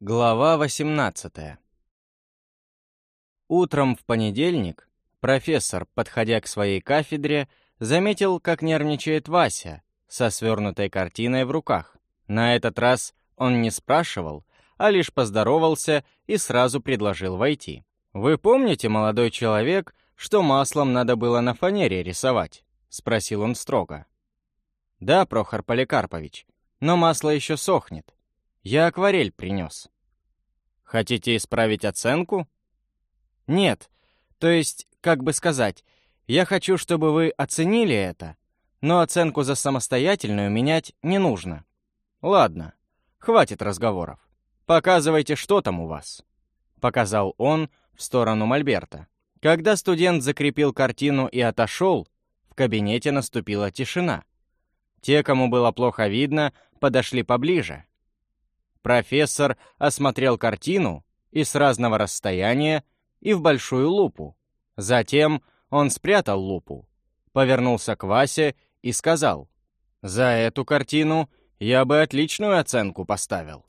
Глава 18 Утром в понедельник профессор, подходя к своей кафедре, заметил, как нервничает Вася со свернутой картиной в руках. На этот раз он не спрашивал, а лишь поздоровался и сразу предложил войти. «Вы помните, молодой человек, что маслом надо было на фанере рисовать?» — спросил он строго. «Да, Прохор Поликарпович, но масло еще сохнет. Я акварель принес». «Хотите исправить оценку?» «Нет, то есть, как бы сказать, я хочу, чтобы вы оценили это, но оценку за самостоятельную менять не нужно. Ладно, хватит разговоров. Показывайте, что там у вас», — показал он в сторону Мольберта. Когда студент закрепил картину и отошел, в кабинете наступила тишина. Те, кому было плохо видно, подошли поближе. Профессор осмотрел картину и с разного расстояния, и в большую лупу. Затем он спрятал лупу, повернулся к Васе и сказал, «За эту картину я бы отличную оценку поставил.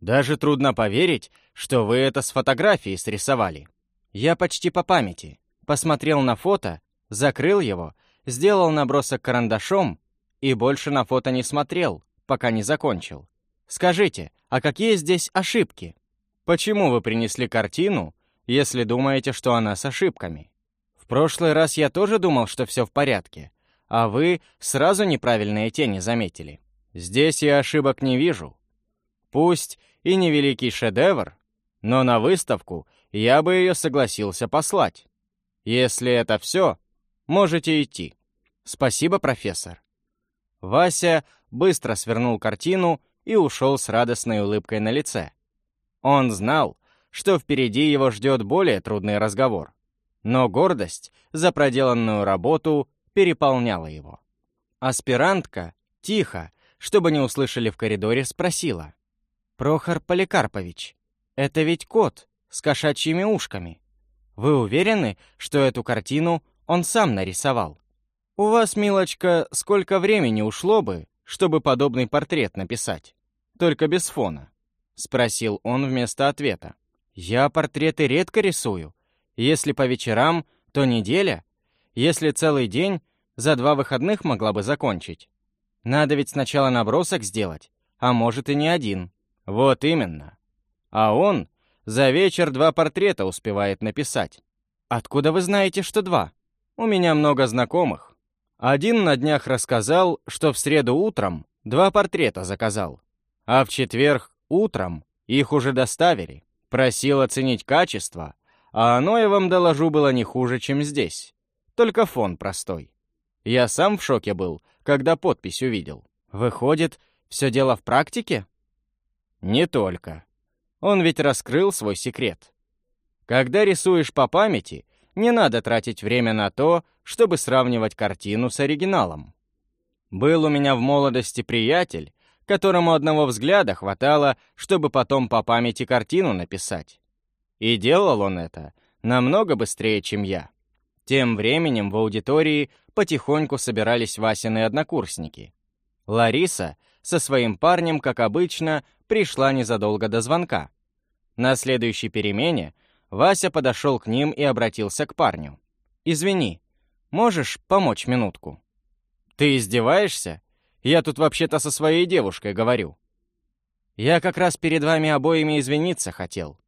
Даже трудно поверить, что вы это с фотографией срисовали. Я почти по памяти. Посмотрел на фото, закрыл его, сделал набросок карандашом и больше на фото не смотрел, пока не закончил. Скажите, а какие здесь ошибки? Почему вы принесли картину, если думаете, что она с ошибками? В прошлый раз я тоже думал, что все в порядке, а вы сразу неправильные тени заметили. Здесь я ошибок не вижу. Пусть и не великий шедевр, но на выставку я бы ее согласился послать. Если это все, можете идти. Спасибо, профессор. Вася быстро свернул картину и ушел с радостной улыбкой на лице. Он знал, что впереди его ждет более трудный разговор. Но гордость за проделанную работу переполняла его. Аспирантка, тихо, чтобы не услышали в коридоре, спросила. «Прохор Поликарпович, это ведь кот с кошачьими ушками. Вы уверены, что эту картину он сам нарисовал?» «У вас, милочка, сколько времени ушло бы, чтобы подобный портрет написать? Только без фона?» — спросил он вместо ответа. «Я портреты редко рисую. Если по вечерам, то неделя. Если целый день, за два выходных могла бы закончить. Надо ведь сначала набросок сделать, а может и не один. Вот именно. А он за вечер два портрета успевает написать. Откуда вы знаете, что два? У меня много знакомых. Один на днях рассказал, что в среду утром два портрета заказал, а в четверг утром их уже доставили. Просил оценить качество, а оно, я вам доложу, было не хуже, чем здесь. Только фон простой. Я сам в шоке был, когда подпись увидел. Выходит, все дело в практике? Не только. Он ведь раскрыл свой секрет. Когда рисуешь по памяти, не надо тратить время на то, чтобы сравнивать картину с оригиналом. Был у меня в молодости приятель, которому одного взгляда хватало, чтобы потом по памяти картину написать. И делал он это намного быстрее, чем я. Тем временем в аудитории потихоньку собирались Васины однокурсники. Лариса со своим парнем, как обычно, пришла незадолго до звонка. На следующей перемене Вася подошел к ним и обратился к парню. «Извини, можешь помочь минутку?» «Ты издеваешься? Я тут вообще-то со своей девушкой говорю». «Я как раз перед вами обоими извиниться хотел».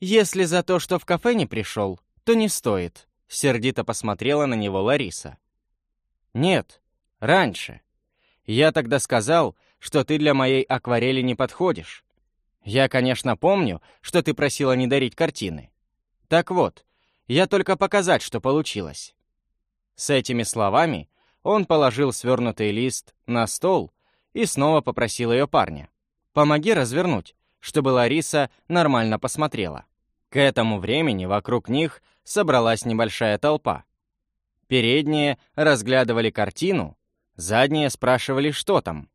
«Если за то, что в кафе не пришел, то не стоит», — сердито посмотрела на него Лариса. «Нет, раньше. Я тогда сказал, что ты для моей акварели не подходишь. Я, конечно, помню, что ты просила не дарить картины. Так вот, я только показать, что получилось». С этими словами он положил свернутый лист на стол и снова попросил ее парня. «Помоги развернуть, чтобы Лариса нормально посмотрела». К этому времени вокруг них собралась небольшая толпа. Передние разглядывали картину, задние спрашивали, что там.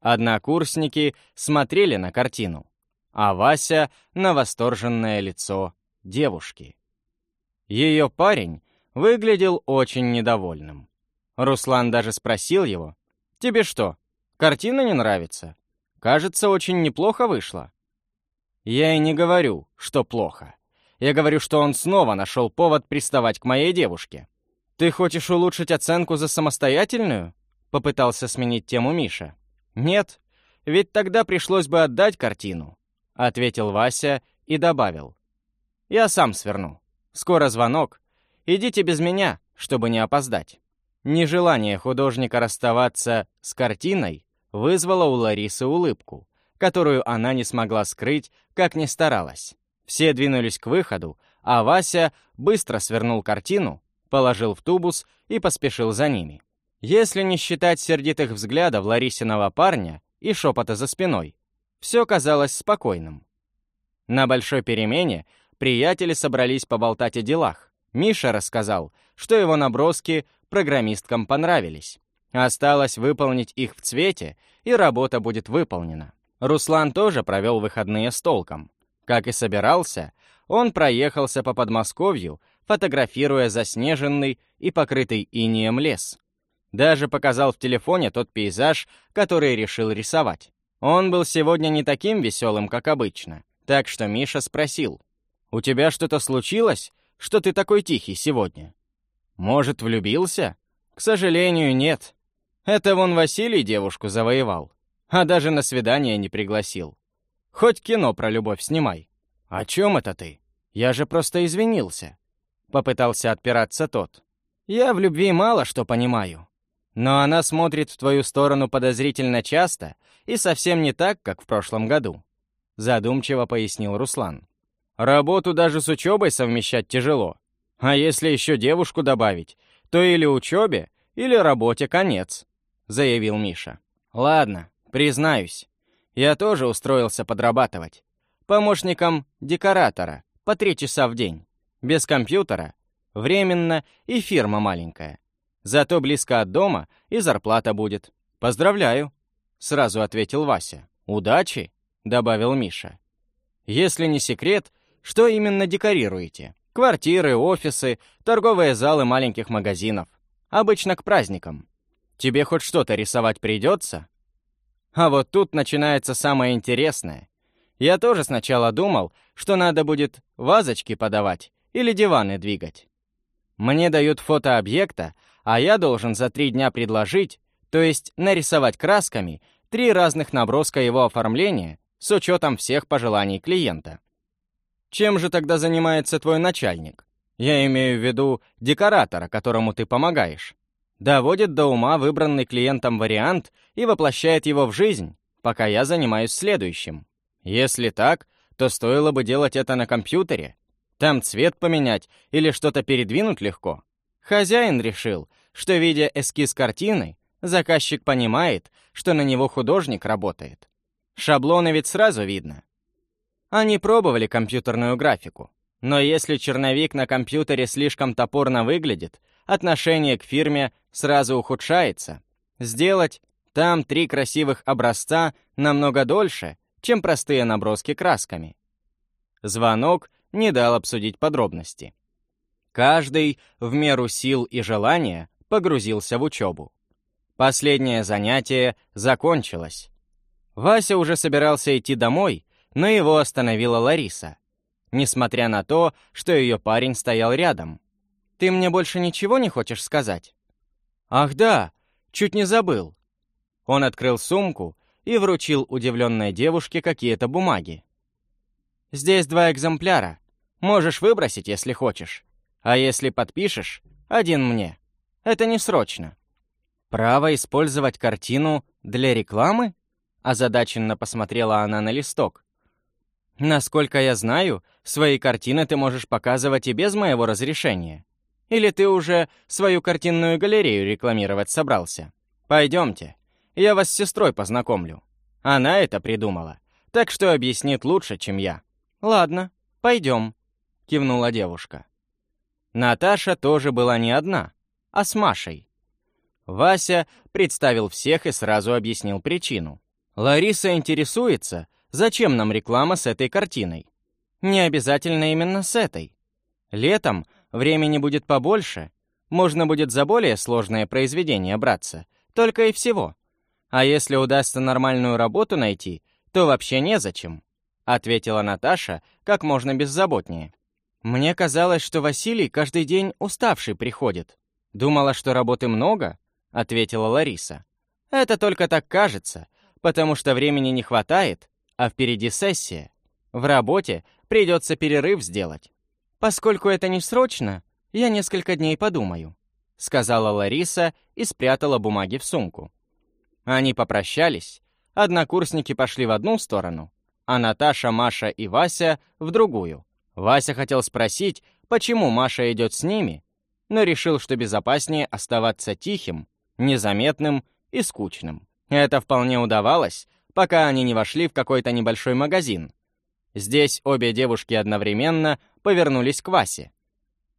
Однокурсники смотрели на картину а Вася — на восторженное лицо девушки. Ее парень выглядел очень недовольным. Руслан даже спросил его, «Тебе что, картина не нравится? Кажется, очень неплохо вышло». Я и не говорю, что плохо. Я говорю, что он снова нашел повод приставать к моей девушке. Ты хочешь улучшить оценку за самостоятельную? Попытался сменить тему Миша. Нет, ведь тогда пришлось бы отдать картину, ответил Вася и добавил. Я сам сверну. Скоро звонок. Идите без меня, чтобы не опоздать. Нежелание художника расставаться с картиной вызвало у Ларисы улыбку, которую она не смогла скрыть, как ни старалась. Все двинулись к выходу, а Вася быстро свернул картину, положил в тубус и поспешил за ними. Если не считать сердитых взглядов Ларисиного парня и шепота за спиной, все казалось спокойным. На большой перемене приятели собрались поболтать о делах. Миша рассказал, что его наброски программисткам понравились. Осталось выполнить их в цвете, и работа будет выполнена. Руслан тоже провел выходные с толком. Как и собирался, он проехался по Подмосковью, фотографируя заснеженный и покрытый инеем лес. Даже показал в телефоне тот пейзаж, который решил рисовать. Он был сегодня не таким веселым, как обычно, так что Миша спросил, «У тебя что-то случилось, что ты такой тихий сегодня?» Может, влюбился? К сожалению, нет. Это вон Василий девушку завоевал, а даже на свидание не пригласил. Хоть кино про любовь снимай. О чем это ты? Я же просто извинился. Попытался отпираться тот. Я в любви мало что понимаю. Но она смотрит в твою сторону подозрительно часто и совсем не так, как в прошлом году. Задумчиво пояснил Руслан. Работу даже с учебой совмещать тяжело. А если еще девушку добавить, то или учебе, или работе конец», — заявил Миша. «Ладно, признаюсь, я тоже устроился подрабатывать. Помощником декоратора, по три часа в день. Без компьютера, временно и фирма маленькая. Зато близко от дома и зарплата будет. Поздравляю», — сразу ответил Вася. «Удачи», — добавил Миша. «Если не секрет, что именно декорируете?» Квартиры, офисы, торговые залы маленьких магазинов. Обычно к праздникам. Тебе хоть что-то рисовать придется? А вот тут начинается самое интересное. Я тоже сначала думал, что надо будет вазочки подавать или диваны двигать. Мне дают фото объекта, а я должен за три дня предложить, то есть нарисовать красками, три разных наброска его оформления с учетом всех пожеланий клиента. Чем же тогда занимается твой начальник? Я имею в виду декоратора, которому ты помогаешь. Доводит до ума выбранный клиентом вариант и воплощает его в жизнь, пока я занимаюсь следующим. Если так, то стоило бы делать это на компьютере. Там цвет поменять или что-то передвинуть легко. Хозяин решил, что, видя эскиз картины, заказчик понимает, что на него художник работает. Шаблоны ведь сразу видно. Они пробовали компьютерную графику. Но если черновик на компьютере слишком топорно выглядит, отношение к фирме сразу ухудшается. Сделать там три красивых образца намного дольше, чем простые наброски красками. Звонок не дал обсудить подробности. Каждый, в меру сил и желания, погрузился в учебу. Последнее занятие закончилось. Вася уже собирался идти домой, но его остановила Лариса, несмотря на то, что ее парень стоял рядом. «Ты мне больше ничего не хочешь сказать?» «Ах да, чуть не забыл». Он открыл сумку и вручил удивленной девушке какие-то бумаги. «Здесь два экземпляра. Можешь выбросить, если хочешь. А если подпишешь, один мне. Это не срочно». «Право использовать картину для рекламы?» Озадаченно посмотрела она на листок. Насколько я знаю, свои картины ты можешь показывать и без моего разрешения. Или ты уже свою картинную галерею рекламировать собрался? Пойдемте, я вас с сестрой познакомлю. Она это придумала, так что объяснит лучше, чем я. Ладно, пойдем, кивнула девушка. Наташа тоже была не одна, а с Машей. Вася представил всех и сразу объяснил причину. Лариса интересуется, Зачем нам реклама с этой картиной? Не обязательно именно с этой. Летом времени будет побольше, можно будет за более сложное произведение браться, только и всего. А если удастся нормальную работу найти, то вообще незачем. — ответила Наташа как можно беззаботнее. «Мне казалось, что Василий каждый день уставший приходит. Думала, что работы много?» — ответила Лариса. «Это только так кажется, потому что времени не хватает, а впереди сессия. В работе придется перерыв сделать. Поскольку это не срочно, я несколько дней подумаю», — сказала Лариса и спрятала бумаги в сумку. Они попрощались, однокурсники пошли в одну сторону, а Наташа, Маша и Вася — в другую. Вася хотел спросить, почему Маша идет с ними, но решил, что безопаснее оставаться тихим, незаметным и скучным. Это вполне удавалось, пока они не вошли в какой-то небольшой магазин. Здесь обе девушки одновременно повернулись к Васе.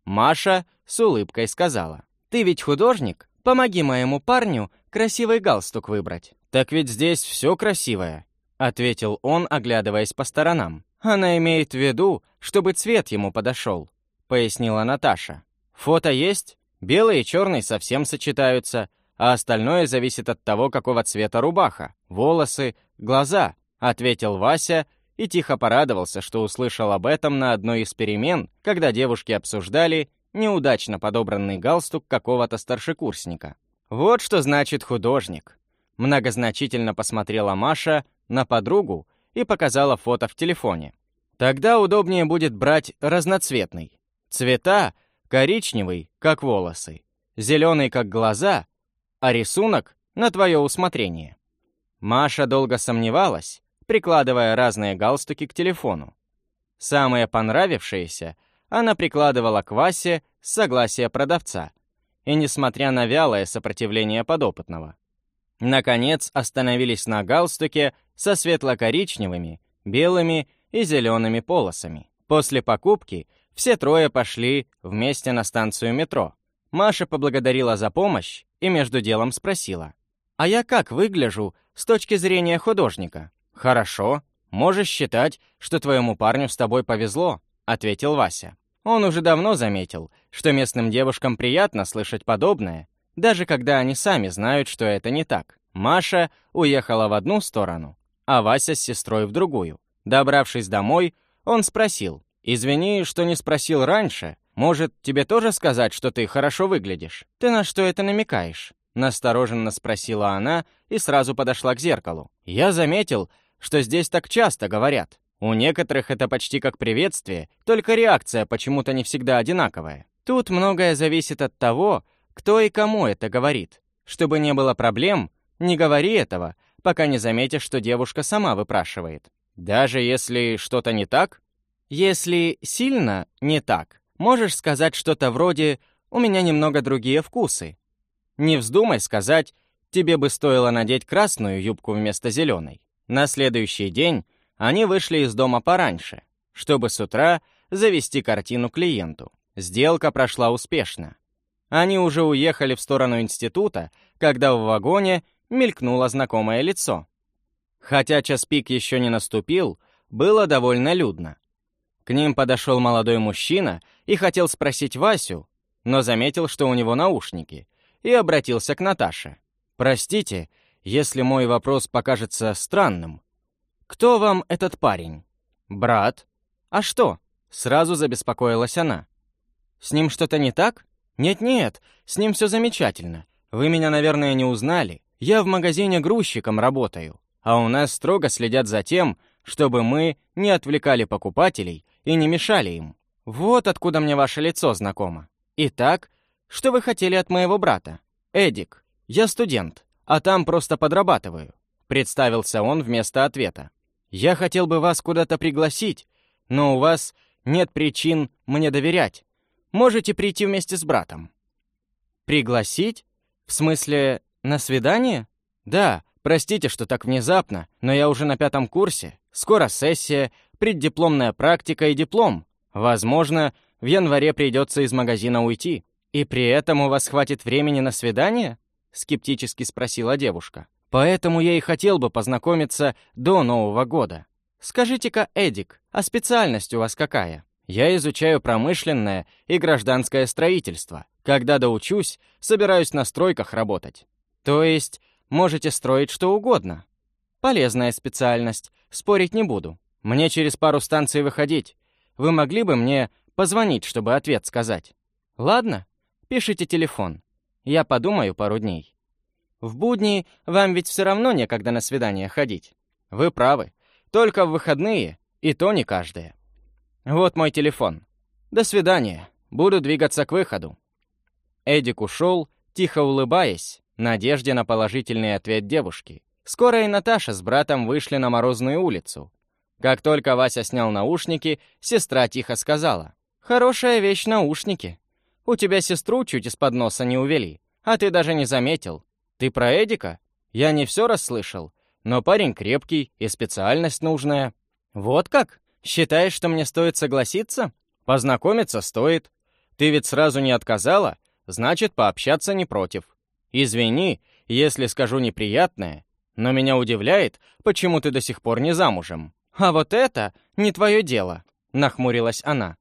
Маша с улыбкой сказала, «Ты ведь художник? Помоги моему парню красивый галстук выбрать». «Так ведь здесь все красивое», — ответил он, оглядываясь по сторонам. «Она имеет в виду, чтобы цвет ему подошел», — пояснила Наташа. «Фото есть? Белый и черный совсем сочетаются, а остальное зависит от того, какого цвета рубаха, волосы, глаза», — ответил Вася и тихо порадовался, что услышал об этом на одной из перемен, когда девушки обсуждали неудачно подобранный галстук какого-то старшекурсника. «Вот что значит художник», — многозначительно посмотрела Маша на подругу и показала фото в телефоне. Тогда удобнее будет брать разноцветный. Цвета — коричневый, как волосы, зеленый, как глаза, а рисунок — на твое усмотрение. Маша долго сомневалась, прикладывая разные галстуки к телефону. Самые понравившиеся она прикладывала к Васе с согласия продавца, и несмотря на вялое сопротивление подопытного. Наконец остановились на галстуке со светло-коричневыми, белыми и зелеными полосами. После покупки все трое пошли вместе на станцию метро. Маша поблагодарила за помощь и между делом спросила, «А я как выгляжу с точки зрения художника?» «Хорошо. Можешь считать, что твоему парню с тобой повезло», — ответил Вася. Он уже давно заметил, что местным девушкам приятно слышать подобное, даже когда они сами знают, что это не так. Маша уехала в одну сторону, а Вася с сестрой в другую. Добравшись домой, он спросил, «Извини, что не спросил раньше. Может, тебе тоже сказать, что ты хорошо выглядишь? Ты на что это намекаешь?» Настороженно спросила она и сразу подошла к зеркалу. «Я заметил, что здесь так часто говорят. У некоторых это почти как приветствие, только реакция почему-то не всегда одинаковая. Тут многое зависит от того, кто и кому это говорит. Чтобы не было проблем, не говори этого, пока не заметишь, что девушка сама выпрашивает. Даже если что-то не так? Если сильно не так, можешь сказать что-то вроде «у меня немного другие вкусы». Не вздумай сказать «тебе бы стоило надеть красную юбку вместо зеленой». На следующий день они вышли из дома пораньше, чтобы с утра завести картину клиенту. Сделка прошла успешно. Они уже уехали в сторону института, когда в вагоне мелькнуло знакомое лицо. Хотя час пик еще не наступил, было довольно людно. К ним подошел молодой мужчина и хотел спросить Васю, но заметил, что у него наушники, и обратился к Наташе. «Простите, если мой вопрос покажется странным. Кто вам этот парень?» «Брат». «А что?» — сразу забеспокоилась она. «С ним что-то не так?» «Нет-нет, с ним все замечательно. Вы меня, наверное, не узнали. Я в магазине грузчиком работаю, а у нас строго следят за тем, чтобы мы не отвлекали покупателей и не мешали им. Вот откуда мне ваше лицо знакомо. Итак, что вы хотели от моего брата? Эдик, я студент, а там просто подрабатываю. Представился он вместо ответа. Я хотел бы вас куда-то пригласить, но у вас нет причин мне доверять. Можете прийти вместе с братом. Пригласить? В смысле, на свидание? Да, простите, что так внезапно, но я уже на пятом курсе. Скоро сессия, преддипломная практика и диплом. Возможно, в январе придется из магазина уйти. И при этом у вас хватит времени на свидание? Скептически спросила девушка. Поэтому я и хотел бы познакомиться до Нового года. Скажите-ка, Эдик, а специальность у вас какая? Я изучаю промышленное и гражданское строительство. Когда доучусь, собираюсь на стройках работать. То есть можете строить что угодно. Полезная специальность, спорить не буду. Мне через пару станций выходить. Вы могли бы мне позвонить, чтобы ответ сказать? Ладно, пишите телефон. Я подумаю пару дней. В будни вам ведь все равно некогда на свидание ходить. Вы правы. Только в выходные, и то не каждое. Вот мой телефон. До свидания. Буду двигаться к выходу. Эдик ушел, тихо улыбаясь, надежде на положительный ответ девушки. Скоро и Наташа с братом вышли на морозную улицу. Как только Вася снял наушники, сестра тихо сказала. «Хорошая вещь наушники. У тебя сестру чуть из-под носа не увели, а ты даже не заметил. Ты про Эдика? Я не все расслышал, но парень крепкий и специальность нужная. Вот как? Считаешь, что мне стоит согласиться? Познакомиться стоит. Ты ведь сразу не отказала, значит, пообщаться не против. Извини, если скажу неприятное, но меня удивляет, почему ты до сих пор не замужем. А вот это не твое дело, нахмурилась она.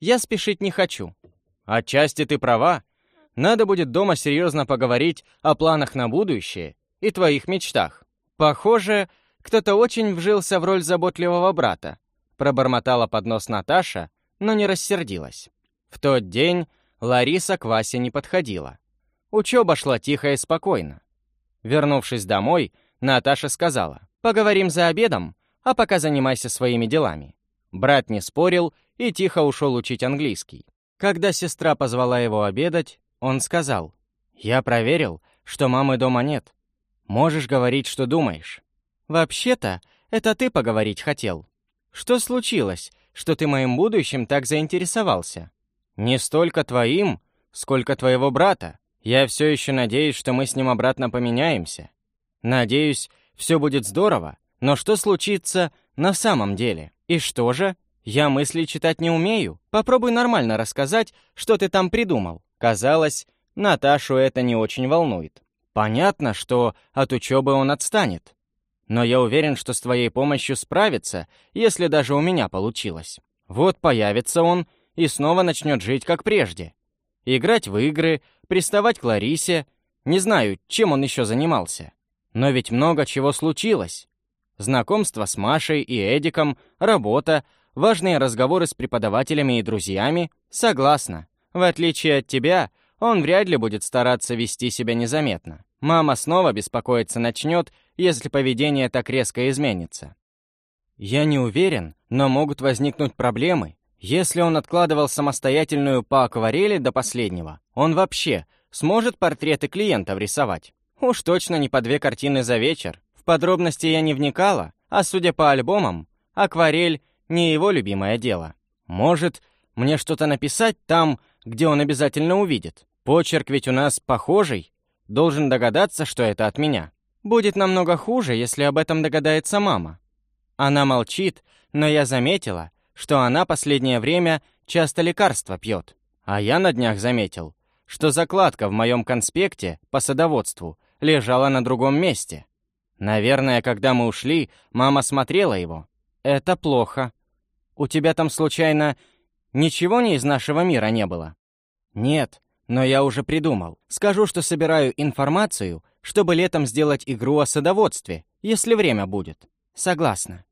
Я спешить не хочу. Отчасти ты права. Надо будет дома серьезно поговорить о планах на будущее и твоих мечтах. Похоже, кто-то очень вжился в роль заботливого брата. Пробормотала под нос Наташа, но не рассердилась. В тот день Лариса к Васе не подходила. Учеба шла тихо и спокойно. Вернувшись домой, Наташа сказала, «Поговорим за обедом, а пока занимайся своими делами». Брат не спорил и тихо ушел учить английский. Когда сестра позвала его обедать, он сказал, «Я проверил, что мамы дома нет. Можешь говорить, что думаешь». «Вообще-то, это ты поговорить хотел. Что случилось, что ты моим будущим так заинтересовался?» «Не столько твоим, сколько твоего брата. Я все еще надеюсь, что мы с ним обратно поменяемся. Надеюсь, все будет здорово, но что случится на самом деле? И что же? Я мысли читать не умею. Попробуй нормально рассказать, что ты там придумал. Казалось, Наташу это не очень волнует. Понятно, что от учебы он отстанет. Но я уверен, что с твоей помощью справится, если даже у меня получилось. Вот появится он и снова начнет жить как прежде. Играть в игры, приставать к Ларисе. Не знаю, чем он еще занимался. Но ведь много чего случилось. Знакомство с Машей и Эдиком, работа, важные разговоры с преподавателями и друзьями. Согласна. В отличие от тебя, он вряд ли будет стараться вести себя незаметно. Мама снова беспокоиться начнет, если поведение так резко изменится. Я не уверен, но могут возникнуть проблемы. Если он откладывал самостоятельную по акварели до последнего, он вообще сможет портреты клиентов рисовать. Уж точно не по две картины за вечер. Подробности я не вникала, а судя по альбомам, акварель не его любимое дело. Может, мне что-то написать там, где он обязательно увидит. Почерк ведь у нас похожий. Должен догадаться, что это от меня. Будет намного хуже, если об этом догадается мама. Она молчит, но я заметила, что она последнее время часто лекарства пьет. А я на днях заметил, что закладка в моем конспекте по садоводству лежала на другом месте. Наверное, когда мы ушли, мама смотрела его. Это плохо. У тебя там, случайно, ничего не из нашего мира не было? Нет, но я уже придумал. Скажу, что собираю информацию, чтобы летом сделать игру о садоводстве, если время будет. Согласна.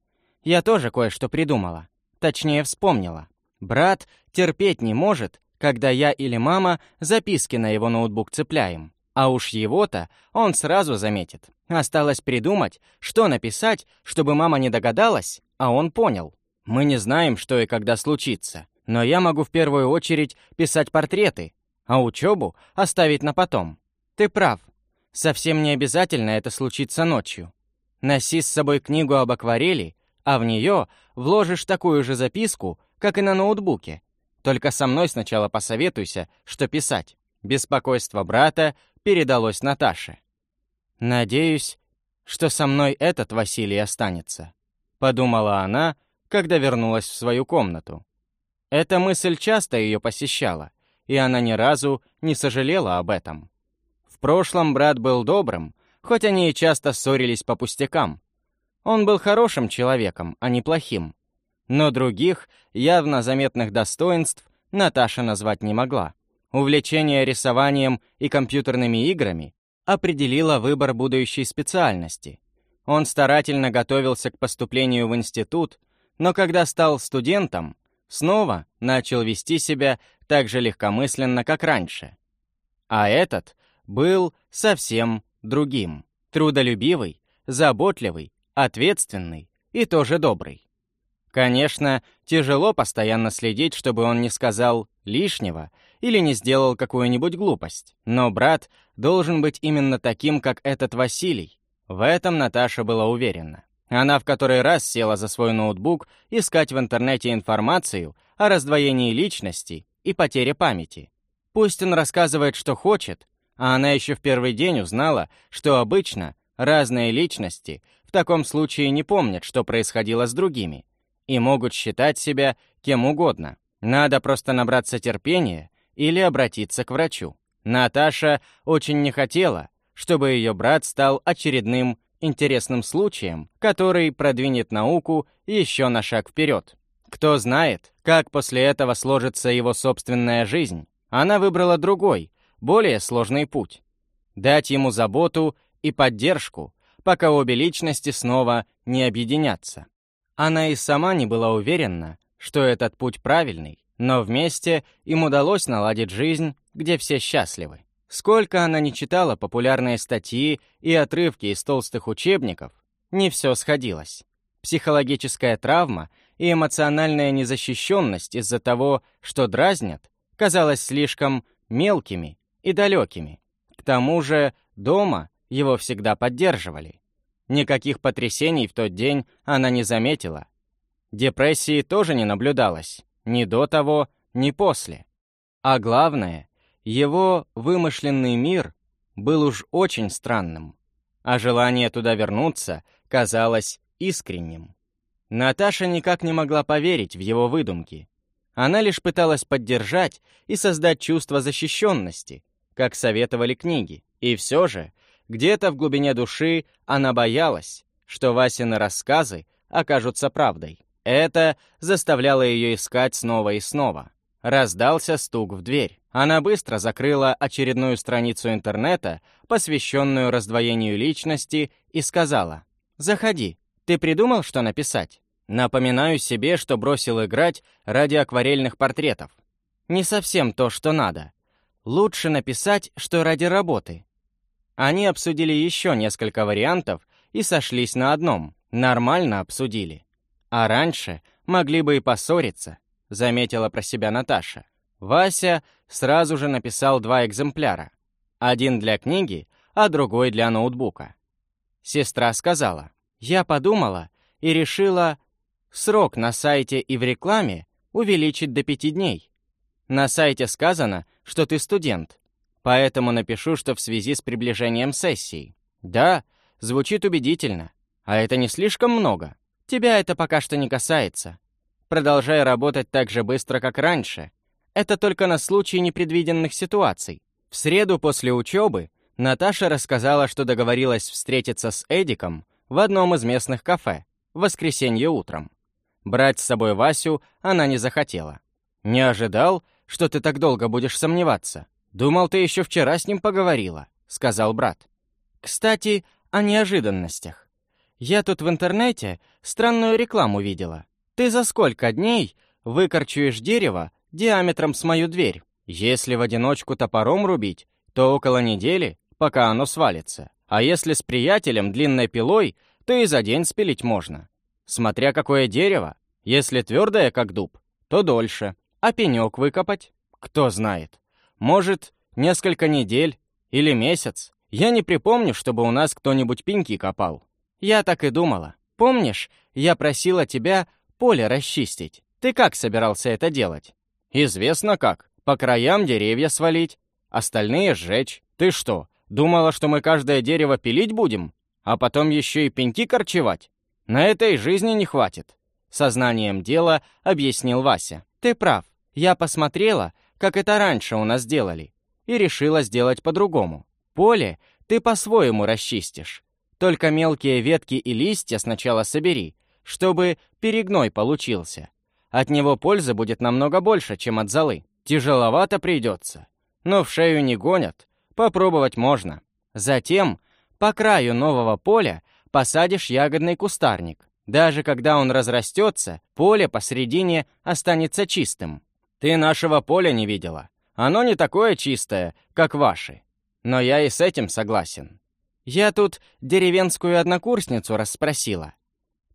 Я тоже кое-что придумала. Точнее, вспомнила. Брат терпеть не может, когда я или мама записки на его ноутбук цепляем. А уж его-то он сразу заметит. Осталось придумать, что написать, чтобы мама не догадалась, а он понял. Мы не знаем, что и когда случится, но я могу в первую очередь писать портреты, а учебу оставить на потом. Ты прав. Совсем не обязательно это случится ночью. Носи с собой книгу об акварели, а в нее вложишь такую же записку, как и на ноутбуке. Только со мной сначала посоветуйся, что писать. Беспокойство брата передалось Наташе. «Надеюсь, что со мной этот Василий останется», — подумала она, когда вернулась в свою комнату. Эта мысль часто ее посещала, и она ни разу не сожалела об этом. В прошлом брат был добрым, хоть они и часто ссорились по пустякам. Он был хорошим человеком, а не плохим. Но других, явно заметных достоинств Наташа назвать не могла. Увлечение рисованием и компьютерными играми определило выбор будущей специальности. Он старательно готовился к поступлению в институт, но когда стал студентом, снова начал вести себя так же легкомысленно, как раньше. А этот был совсем другим. Трудолюбивый, заботливый, ответственный и тоже добрый. Конечно, тяжело постоянно следить, чтобы он не сказал лишнего или не сделал какую-нибудь глупость. Но брат должен быть именно таким, как этот Василий. В этом Наташа была уверена. Она в который раз села за свой ноутбук искать в интернете информацию о раздвоении личности и потере памяти. Пусть он рассказывает, что хочет, а она еще в первый день узнала, что обычно разные личности в таком случае не помнят, что происходило с другими, и могут считать себя кем угодно. Надо просто набраться терпения или обратиться к врачу. Наташа очень не хотела, чтобы ее брат стал очередным интересным случаем, который продвинет науку еще на шаг вперед. Кто знает, как после этого сложится его собственная жизнь. Она выбрала другой, более сложный путь. Дать ему заботу и поддержку, пока обе личности снова не объединятся. Она и сама не была уверена, что этот путь правильный, но вместе им удалось наладить жизнь, где все счастливы. Сколько она не читала популярные статьи и отрывки из толстых учебников, не все сходилось. Психологическая травма и эмоциональная незащищенность из-за того, что дразнят, казалась слишком мелкими и далекими. К тому же дома его всегда поддерживали. Никаких потрясений в тот день она не заметила. Депрессии тоже не наблюдалось, ни до того, ни после. А главное, его вымышленный мир был уж очень странным, а желание туда вернуться казалось искренним. Наташа никак не могла поверить в его выдумки. Она лишь пыталась поддержать и создать чувство защищенности, как советовали книги. И все же, где-то в глубине души она боялась, что Васины рассказы окажутся правдой. Это заставляло ее искать снова и снова. Раздался стук в дверь. Она быстро закрыла очередную страницу интернета, посвященную раздвоению личности, и сказала, «Заходи. Ты придумал, что написать?» Напоминаю себе, что бросил играть ради акварельных портретов. Не совсем то, что надо. Лучше написать, что ради работы. Они обсудили еще несколько вариантов и сошлись на одном. Нормально обсудили. А раньше могли бы и поссориться, заметила про себя Наташа. Вася сразу же написал два экземпляра. Один для книги, а другой для ноутбука. Сестра сказала, «Я подумала и решила срок на сайте и в рекламе увеличить до пяти дней. На сайте сказано, что ты студент, поэтому напишу, что в связи с приближением сессии. Да, звучит убедительно, а это не слишком много. Тебя это пока что не касается. Продолжай работать так же быстро, как раньше, это только на случай непредвиденных ситуаций. В среду после учебы Наташа рассказала, что договорилась встретиться с Эдиком в одном из местных кафе в воскресенье утром. Брать с собой Васю она не захотела. «Не ожидал, что ты так долго будешь сомневаться. Думал, ты еще вчера с ним поговорила», — сказал брат. «Кстати, о неожиданностях. Я тут в интернете странную рекламу видела. Ты за сколько дней выкорчуешь дерево диаметром с мою дверь. Если в одиночку топором рубить, то около недели, пока оно свалится. А если с приятелем длинной пилой, то и за день спилить можно. Смотря какое дерево. Если твердое, как дуб, то дольше. А пенек выкопать? Кто знает. Может, несколько недель или месяц. Я не припомню, чтобы у нас кто-нибудь пеньки копал. Я так и думала. Помнишь, я просила тебя поле расчистить? Ты как собирался это делать? «Известно как. По краям деревья свалить, остальные сжечь. Ты что, думала, что мы каждое дерево пилить будем? А потом еще и пеньки корчевать? На этой жизни не хватит». Сознанием дела объяснил Вася. «Ты прав. Я посмотрела, как это раньше у нас делали, и решила сделать по-другому. Поле ты по-своему расчистишь. Только мелкие ветки и листья сначала собери, чтобы перегной получился. От него пользы будет намного больше, чем от золы. Тяжеловато придется. Но в шею не гонят. Попробовать можно. Затем по краю нового поля посадишь ягодный кустарник. Даже когда он разрастется, поле посередине останется чистым. Ты нашего поля не видела. Оно не такое чистое, как ваши. Но я и с этим согласен. Я тут деревенскую однокурсницу расспросила.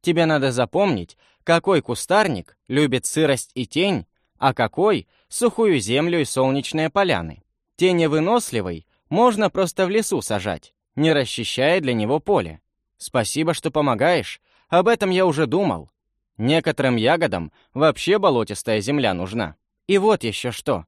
Тебе надо запомнить, какой кустарник любит сырость и тень, а какой — сухую землю и солнечные поляны. Теневыносливый можно просто в лесу сажать, не расчищая для него поле. Спасибо, что помогаешь, об этом я уже думал. Некоторым ягодам вообще болотистая земля нужна. И вот еще что.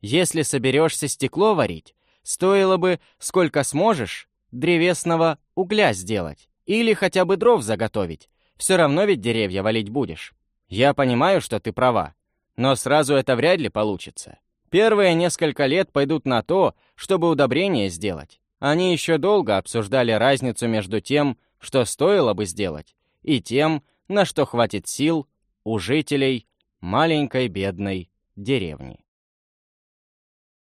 Если соберешься стекло варить, стоило бы, сколько сможешь, древесного угля сделать. Или хотя бы дров заготовить. Все равно ведь деревья валить будешь. Я понимаю, что ты права. Но сразу это вряд ли получится. Первые несколько лет пойдут на то, чтобы удобрение сделать. Они еще долго обсуждали разницу между тем, что стоило бы сделать, и тем, на что хватит сил у жителей маленькой бедной деревни.